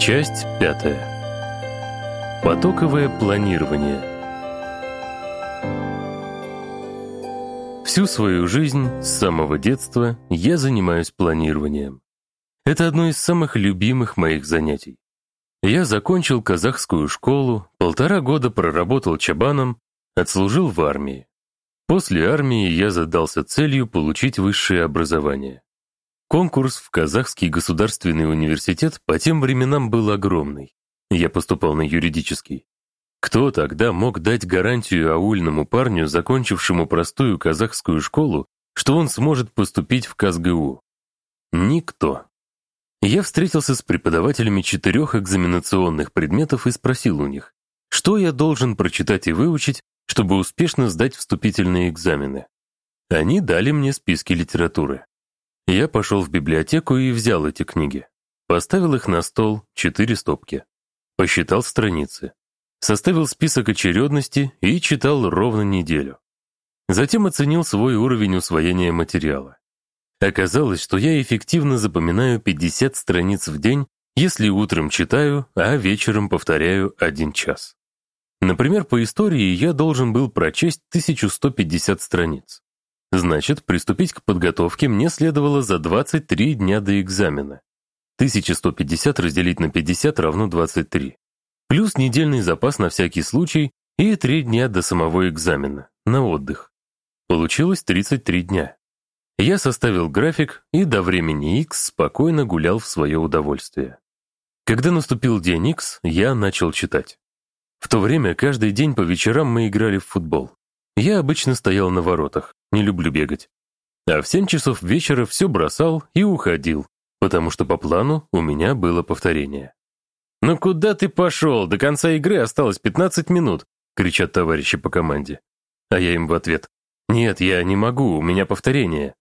Часть пятая. Потоковое планирование. Всю свою жизнь, с самого детства, я занимаюсь планированием. Это одно из самых любимых моих занятий. Я закончил казахскую школу, полтора года проработал чабаном, отслужил в армии. После армии я задался целью получить высшее образование. Конкурс в Казахский государственный университет по тем временам был огромный. Я поступал на юридический. Кто тогда мог дать гарантию аульному парню, закончившему простую казахскую школу, что он сможет поступить в КазГУ? Никто. Я встретился с преподавателями четырех экзаменационных предметов и спросил у них, что я должен прочитать и выучить, чтобы успешно сдать вступительные экзамены. Они дали мне списки литературы. Я пошел в библиотеку и взял эти книги. Поставил их на стол, четыре стопки. Посчитал страницы. Составил список очередности и читал ровно неделю. Затем оценил свой уровень усвоения материала. Оказалось, что я эффективно запоминаю 50 страниц в день, если утром читаю, а вечером повторяю один час. Например, по истории я должен был прочесть 1150 страниц. Значит, приступить к подготовке мне следовало за 23 дня до экзамена. 1150 разделить на 50 равно 23. Плюс недельный запас на всякий случай и 3 дня до самого экзамена, на отдых. Получилось 33 дня. Я составил график и до времени X спокойно гулял в свое удовольствие. Когда наступил день X, я начал читать. В то время каждый день по вечерам мы играли в футбол. Я обычно стоял на воротах, не люблю бегать. А в семь часов вечера все бросал и уходил, потому что по плану у меня было повторение. «Ну куда ты пошел? До конца игры осталось 15 минут!» кричат товарищи по команде. А я им в ответ «Нет, я не могу, у меня повторение».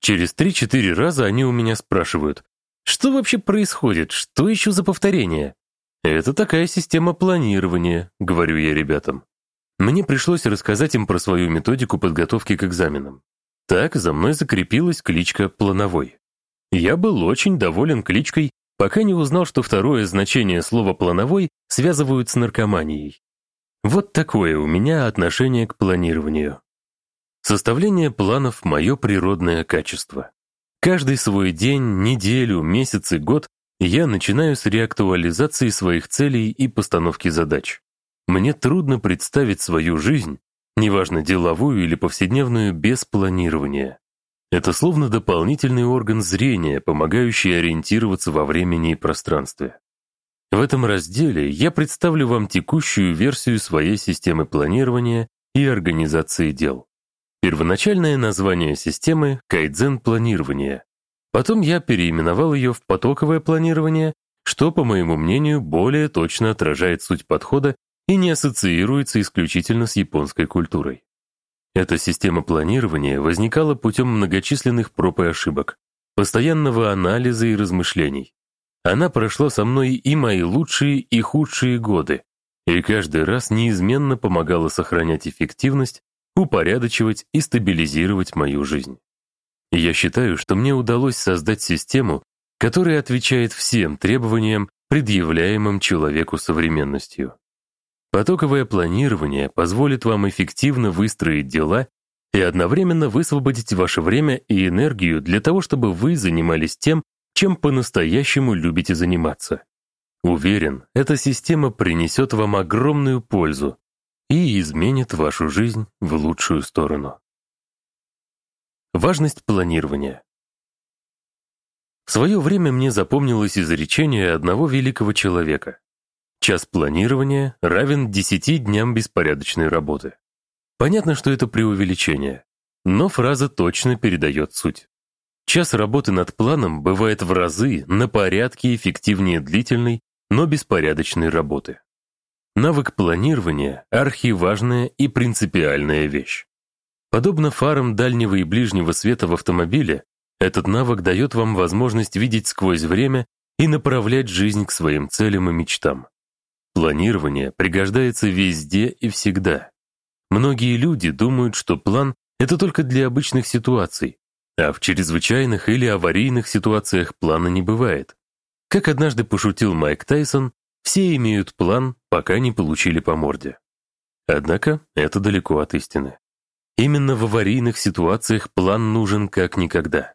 Через 3-4 раза они у меня спрашивают «Что вообще происходит? Что еще за повторение?» «Это такая система планирования», — говорю я ребятам. Мне пришлось рассказать им про свою методику подготовки к экзаменам. Так за мной закрепилась кличка «Плановой». Я был очень доволен кличкой, пока не узнал, что второе значение слова «плановой» связывают с наркоманией. Вот такое у меня отношение к планированию. Составление планов – мое природное качество. Каждый свой день, неделю, месяц и год я начинаю с реактуализации своих целей и постановки задач. Мне трудно представить свою жизнь, неважно деловую или повседневную, без планирования. Это словно дополнительный орган зрения, помогающий ориентироваться во времени и пространстве. В этом разделе я представлю вам текущую версию своей системы планирования и организации дел. Первоначальное название системы — кайдзен планирования. Потом я переименовал ее в потоковое планирование, что, по моему мнению, более точно отражает суть подхода и не ассоциируется исключительно с японской культурой. Эта система планирования возникала путем многочисленных проб и ошибок, постоянного анализа и размышлений. Она прошла со мной и мои лучшие, и худшие годы, и каждый раз неизменно помогала сохранять эффективность, упорядочивать и стабилизировать мою жизнь. Я считаю, что мне удалось создать систему, которая отвечает всем требованиям, предъявляемым человеку современностью. Потоковое планирование позволит вам эффективно выстроить дела и одновременно высвободить ваше время и энергию для того, чтобы вы занимались тем, чем по-настоящему любите заниматься. Уверен, эта система принесет вам огромную пользу и изменит вашу жизнь в лучшую сторону. Важность планирования. В свое время мне запомнилось изречение одного великого человека. Час планирования равен 10 дням беспорядочной работы. Понятно, что это преувеличение, но фраза точно передает суть. Час работы над планом бывает в разы на порядке эффективнее длительной, но беспорядочной работы. Навык планирования – архиважная и принципиальная вещь. Подобно фарам дальнего и ближнего света в автомобиле, этот навык дает вам возможность видеть сквозь время и направлять жизнь к своим целям и мечтам. Планирование пригождается везде и всегда. Многие люди думают, что план — это только для обычных ситуаций, а в чрезвычайных или аварийных ситуациях плана не бывает. Как однажды пошутил Майк Тайсон, все имеют план, пока не получили по морде. Однако это далеко от истины. Именно в аварийных ситуациях план нужен как никогда.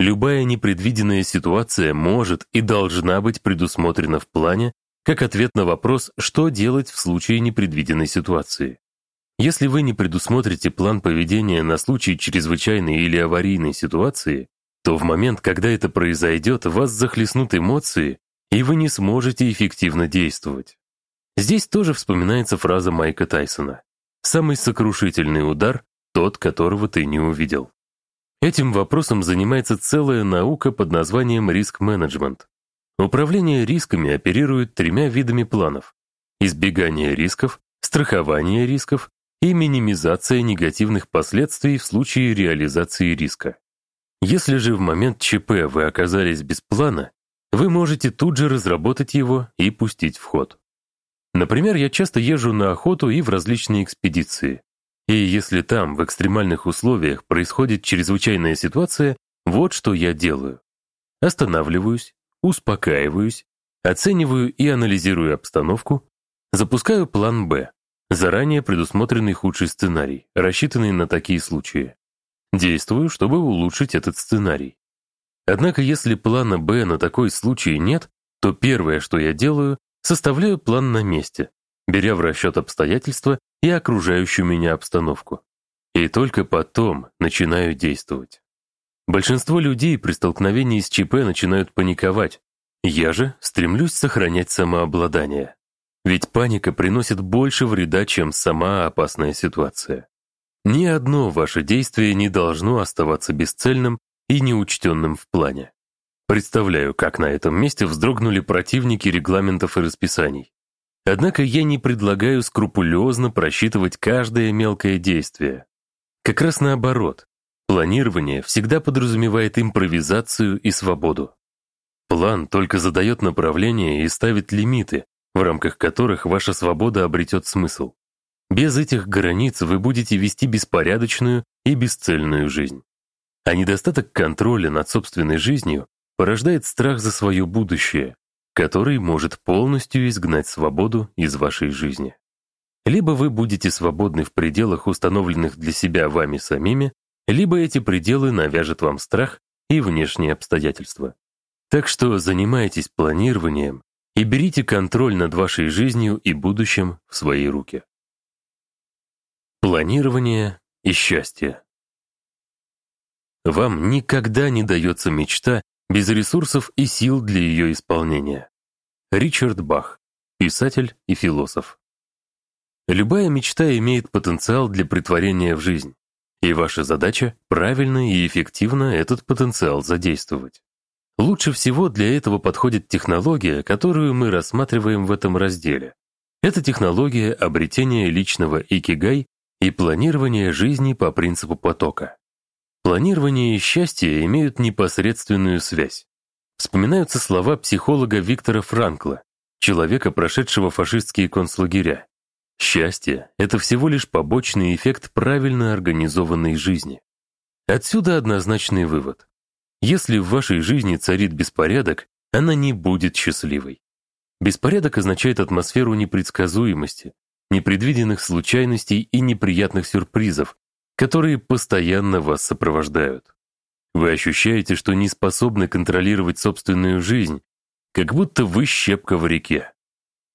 Любая непредвиденная ситуация может и должна быть предусмотрена в плане как ответ на вопрос, что делать в случае непредвиденной ситуации. Если вы не предусмотрите план поведения на случай чрезвычайной или аварийной ситуации, то в момент, когда это произойдет, вас захлестнут эмоции, и вы не сможете эффективно действовать. Здесь тоже вспоминается фраза Майка Тайсона «Самый сокрушительный удар — тот, которого ты не увидел». Этим вопросом занимается целая наука под названием риск-менеджмент. Управление рисками оперирует тремя видами планов – избегание рисков, страхование рисков и минимизация негативных последствий в случае реализации риска. Если же в момент ЧП вы оказались без плана, вы можете тут же разработать его и пустить в ход. Например, я часто езжу на охоту и в различные экспедиции. И если там, в экстремальных условиях, происходит чрезвычайная ситуация, вот что я делаю. Останавливаюсь, успокаиваюсь, оцениваю и анализирую обстановку, запускаю план «Б», заранее предусмотренный худший сценарий, рассчитанный на такие случаи. Действую, чтобы улучшить этот сценарий. Однако если плана «Б» на такой случай нет, то первое, что я делаю, составляю план на месте, беря в расчет обстоятельства и окружающую меня обстановку. И только потом начинаю действовать. Большинство людей при столкновении с ЧП начинают паниковать. Я же стремлюсь сохранять самообладание. Ведь паника приносит больше вреда, чем сама опасная ситуация. Ни одно ваше действие не должно оставаться бесцельным и неучтенным в плане. Представляю, как на этом месте вздрогнули противники регламентов и расписаний. Однако я не предлагаю скрупулезно просчитывать каждое мелкое действие. Как раз наоборот, планирование всегда подразумевает импровизацию и свободу. План только задает направление и ставит лимиты, в рамках которых ваша свобода обретет смысл. Без этих границ вы будете вести беспорядочную и бесцельную жизнь. А недостаток контроля над собственной жизнью порождает страх за свое будущее, который может полностью изгнать свободу из вашей жизни. Либо вы будете свободны в пределах, установленных для себя вами самими, либо эти пределы навяжет вам страх и внешние обстоятельства. Так что занимайтесь планированием и берите контроль над вашей жизнью и будущим в свои руки. Планирование и счастье. Вам никогда не дается мечта без ресурсов и сил для ее исполнения. Ричард Бах, писатель и философ. Любая мечта имеет потенциал для притворения в жизнь, и ваша задача — правильно и эффективно этот потенциал задействовать. Лучше всего для этого подходит технология, которую мы рассматриваем в этом разделе. Это технология обретения личного икигай и планирование жизни по принципу потока. Планирование и счастье имеют непосредственную связь. Вспоминаются слова психолога Виктора Франкла, человека, прошедшего фашистские концлагеря. Счастье — это всего лишь побочный эффект правильно организованной жизни. Отсюда однозначный вывод. Если в вашей жизни царит беспорядок, она не будет счастливой. Беспорядок означает атмосферу непредсказуемости, непредвиденных случайностей и неприятных сюрпризов, которые постоянно вас сопровождают. Вы ощущаете, что не способны контролировать собственную жизнь, как будто вы щепка в реке.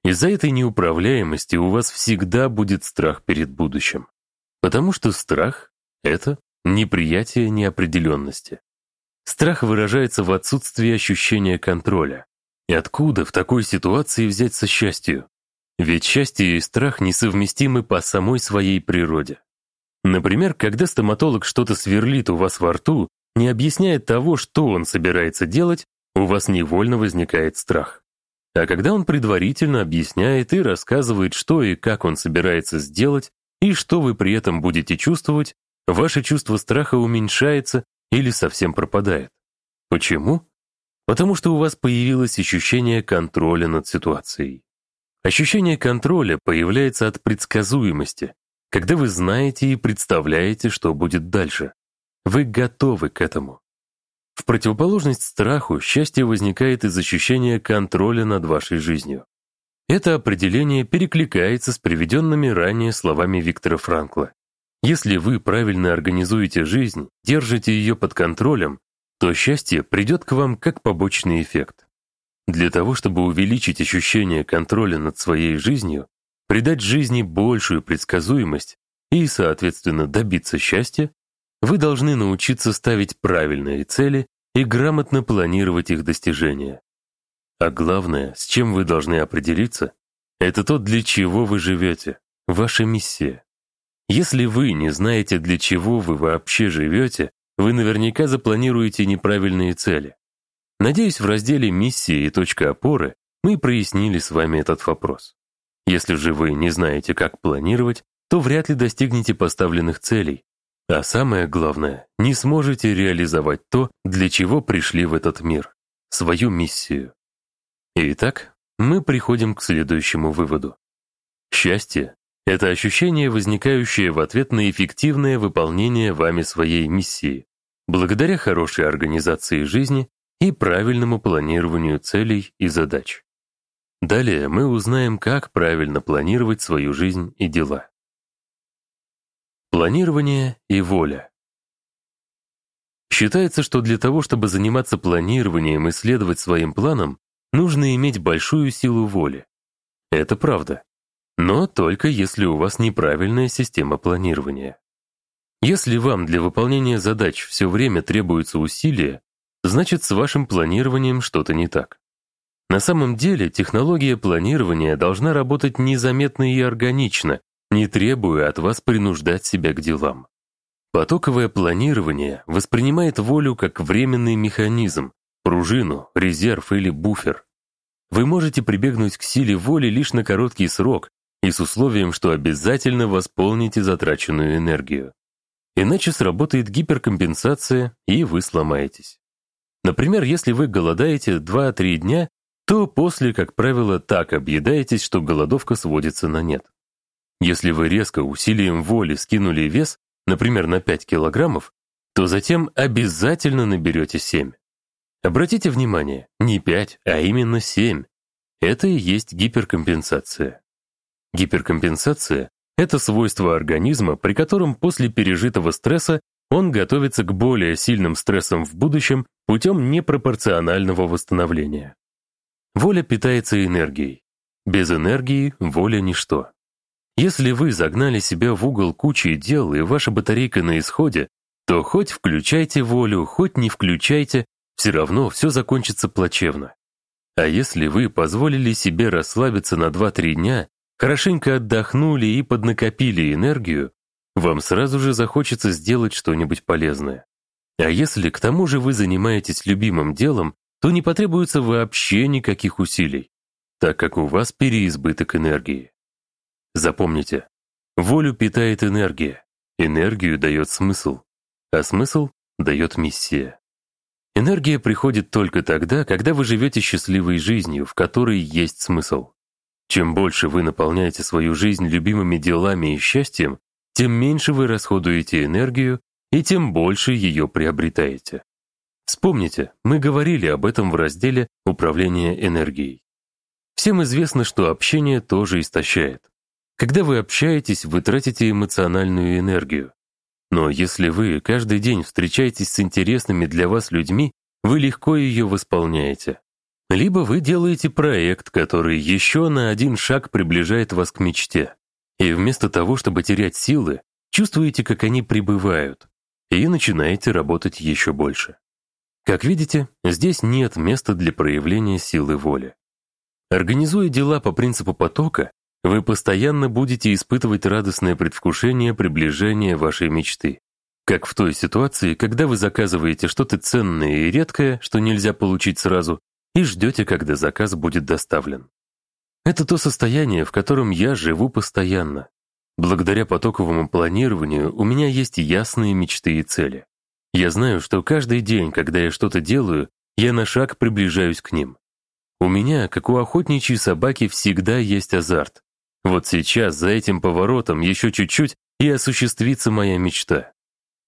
Из-за этой неуправляемости у вас всегда будет страх перед будущим. Потому что страх — это неприятие неопределенности. Страх выражается в отсутствии ощущения контроля. И откуда в такой ситуации взяться счастью? Ведь счастье и страх несовместимы по самой своей природе. Например, когда стоматолог что-то сверлит у вас во рту, не объясняя того, что он собирается делать, у вас невольно возникает страх. А когда он предварительно объясняет и рассказывает, что и как он собирается сделать, и что вы при этом будете чувствовать, ваше чувство страха уменьшается или совсем пропадает. Почему? Потому что у вас появилось ощущение контроля над ситуацией. Ощущение контроля появляется от предсказуемости, когда вы знаете и представляете, что будет дальше. Вы готовы к этому. В противоположность страху, счастье возникает из ощущения контроля над вашей жизнью. Это определение перекликается с приведенными ранее словами Виктора Франкла. Если вы правильно организуете жизнь, держите ее под контролем, то счастье придет к вам как побочный эффект. Для того, чтобы увеличить ощущение контроля над своей жизнью, придать жизни большую предсказуемость и, соответственно, добиться счастья, вы должны научиться ставить правильные цели и грамотно планировать их достижения. А главное, с чем вы должны определиться, это то, для чего вы живете, ваша миссия. Если вы не знаете, для чего вы вообще живете, вы наверняка запланируете неправильные цели. Надеюсь, в разделе «Миссия» и «Точка опоры» мы прояснили с вами этот вопрос. Если же вы не знаете, как планировать, то вряд ли достигнете поставленных целей. А самое главное, не сможете реализовать то, для чего пришли в этот мир, свою миссию. Итак, мы приходим к следующему выводу. Счастье — это ощущение, возникающее в ответ на эффективное выполнение вами своей миссии, благодаря хорошей организации жизни и правильному планированию целей и задач. Далее мы узнаем, как правильно планировать свою жизнь и дела. Планирование и воля. Считается, что для того, чтобы заниматься планированием и следовать своим планам, нужно иметь большую силу воли. Это правда. Но только если у вас неправильная система планирования. Если вам для выполнения задач все время требуются усилия, значит с вашим планированием что-то не так. На самом деле технология планирования должна работать незаметно и органично, не требуя от вас принуждать себя к делам. Потоковое планирование воспринимает волю как временный механизм, пружину, резерв или буфер. Вы можете прибегнуть к силе воли лишь на короткий срок и с условием, что обязательно восполните затраченную энергию. Иначе сработает гиперкомпенсация, и вы сломаетесь. Например, если вы голодаете 2-3 дня, то после, как правило, так объедаетесь, что голодовка сводится на нет. Если вы резко усилием воли скинули вес, например, на 5 килограммов, то затем обязательно наберете 7. Обратите внимание, не 5, а именно 7. Это и есть гиперкомпенсация. Гиперкомпенсация – это свойство организма, при котором после пережитого стресса он готовится к более сильным стрессам в будущем путем непропорционального восстановления. Воля питается энергией. Без энергии воля – ничто. Если вы загнали себя в угол кучей дел и ваша батарейка на исходе, то хоть включайте волю, хоть не включайте, все равно все закончится плачевно. А если вы позволили себе расслабиться на 2-3 дня, хорошенько отдохнули и поднакопили энергию, вам сразу же захочется сделать что-нибудь полезное. А если к тому же вы занимаетесь любимым делом, то не потребуется вообще никаких усилий, так как у вас переизбыток энергии. Запомните, волю питает энергия, энергию дает смысл, а смысл дает миссия. Энергия приходит только тогда, когда вы живете счастливой жизнью, в которой есть смысл. Чем больше вы наполняете свою жизнь любимыми делами и счастьем, тем меньше вы расходуете энергию и тем больше ее приобретаете. Вспомните, мы говорили об этом в разделе «Управление энергией». Всем известно, что общение тоже истощает. Когда вы общаетесь, вы тратите эмоциональную энергию. Но если вы каждый день встречаетесь с интересными для вас людьми, вы легко ее восполняете. Либо вы делаете проект, который еще на один шаг приближает вас к мечте. И вместо того, чтобы терять силы, чувствуете, как они прибывают, и начинаете работать еще больше. Как видите, здесь нет места для проявления силы воли. Организуя дела по принципу потока, вы постоянно будете испытывать радостное предвкушение приближения вашей мечты. Как в той ситуации, когда вы заказываете что-то ценное и редкое, что нельзя получить сразу, и ждете, когда заказ будет доставлен. Это то состояние, в котором я живу постоянно. Благодаря потоковому планированию у меня есть ясные мечты и цели. Я знаю, что каждый день, когда я что-то делаю, я на шаг приближаюсь к ним. У меня, как у охотничьей собаки, всегда есть азарт. Вот сейчас, за этим поворотом, еще чуть-чуть, и осуществится моя мечта.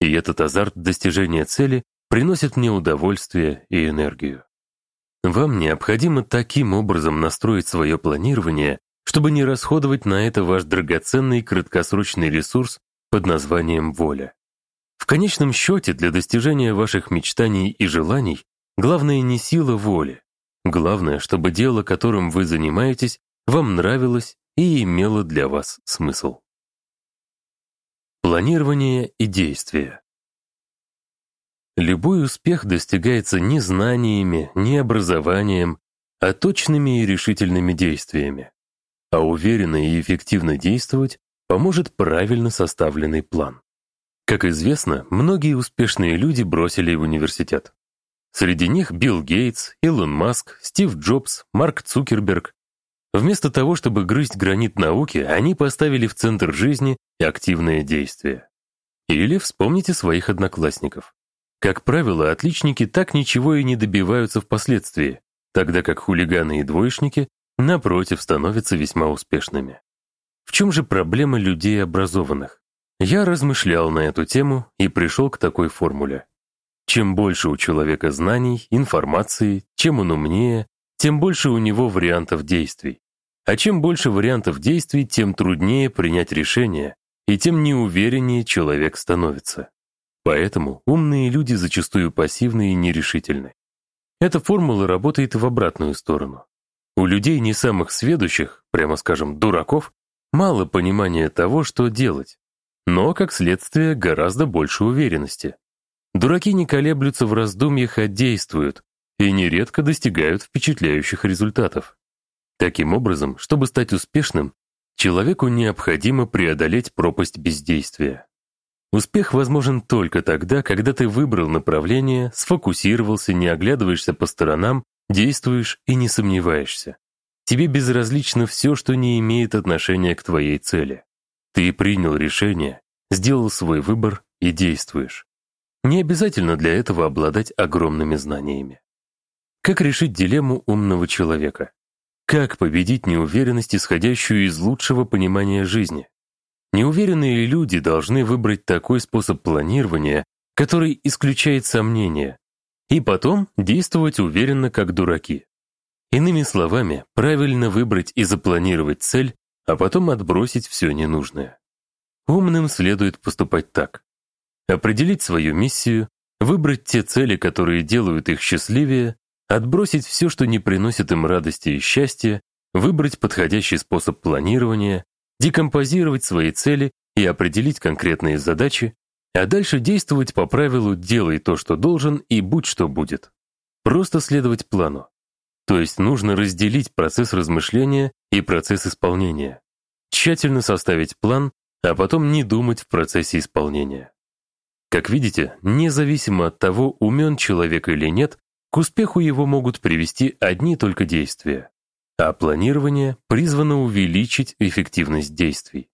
И этот азарт достижения цели приносят мне удовольствие и энергию. Вам необходимо таким образом настроить свое планирование, чтобы не расходовать на это ваш драгоценный краткосрочный ресурс под названием воля. В конечном счете, для достижения ваших мечтаний и желаний главное не сила воли. Главное, чтобы дело, которым вы занимаетесь, вам нравилось и имело для вас смысл. Планирование и действие. Любой успех достигается не знаниями, не образованием, а точными и решительными действиями. А уверенно и эффективно действовать поможет правильно составленный план. Как известно, многие успешные люди бросили университет. Среди них Билл Гейтс, Илон Маск, Стив Джобс, Марк Цукерберг. Вместо того, чтобы грызть гранит науки, они поставили в центр жизни активное действие. Или вспомните своих одноклассников. Как правило, отличники так ничего и не добиваются впоследствии, тогда как хулиганы и двоечники, напротив, становятся весьма успешными. В чем же проблема людей образованных? Я размышлял на эту тему и пришел к такой формуле. Чем больше у человека знаний, информации, чем он умнее, тем больше у него вариантов действий. А чем больше вариантов действий, тем труднее принять решение, и тем неувереннее человек становится. Поэтому умные люди зачастую пассивны и нерешительны. Эта формула работает в обратную сторону. У людей не самых сведущих, прямо скажем, дураков, мало понимания того, что делать, но, как следствие, гораздо больше уверенности. Дураки не колеблются в раздумьях, а действуют, и нередко достигают впечатляющих результатов. Таким образом, чтобы стать успешным, человеку необходимо преодолеть пропасть бездействия. Успех возможен только тогда, когда ты выбрал направление, сфокусировался, не оглядываешься по сторонам, действуешь и не сомневаешься. Тебе безразлично все, что не имеет отношения к твоей цели. Ты принял решение, сделал свой выбор и действуешь. Не обязательно для этого обладать огромными знаниями. Как решить дилемму умного человека? Как победить неуверенность, исходящую из лучшего понимания жизни? Неуверенные люди должны выбрать такой способ планирования, который исключает сомнения, и потом действовать уверенно, как дураки. Иными словами, правильно выбрать и запланировать цель, а потом отбросить все ненужное. Умным следует поступать так. Определить свою миссию, выбрать те цели, которые делают их счастливее, отбросить все, что не приносит им радости и счастья, выбрать подходящий способ планирования, декомпозировать свои цели и определить конкретные задачи, а дальше действовать по правилу «делай то, что должен, и будь что будет». Просто следовать плану. То есть нужно разделить процесс размышления и процесс исполнения. Тщательно составить план, а потом не думать в процессе исполнения. Как видите, независимо от того, умен человек или нет, успеху его могут привести одни только действия а планирование призвано увеличить эффективность действий.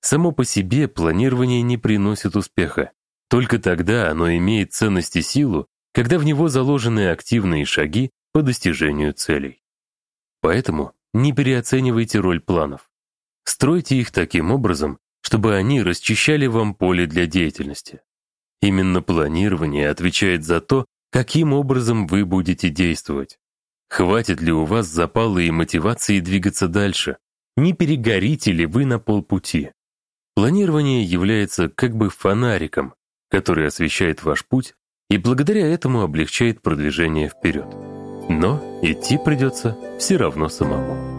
Само по себе планирование не приносит успеха. Только тогда оно имеет ценность и силу, когда в него заложены активные шаги по достижению целей. Поэтому не переоценивайте роль планов. Стройте их таким образом, чтобы они расчищали вам поле для деятельности. Именно планирование отвечает за то, каким образом вы будете действовать. Хватит ли у вас запала и мотивации двигаться дальше? Не перегорите ли вы на полпути? Планирование является как бы фонариком, который освещает ваш путь и благодаря этому облегчает продвижение вперед. Но идти придется все равно самому.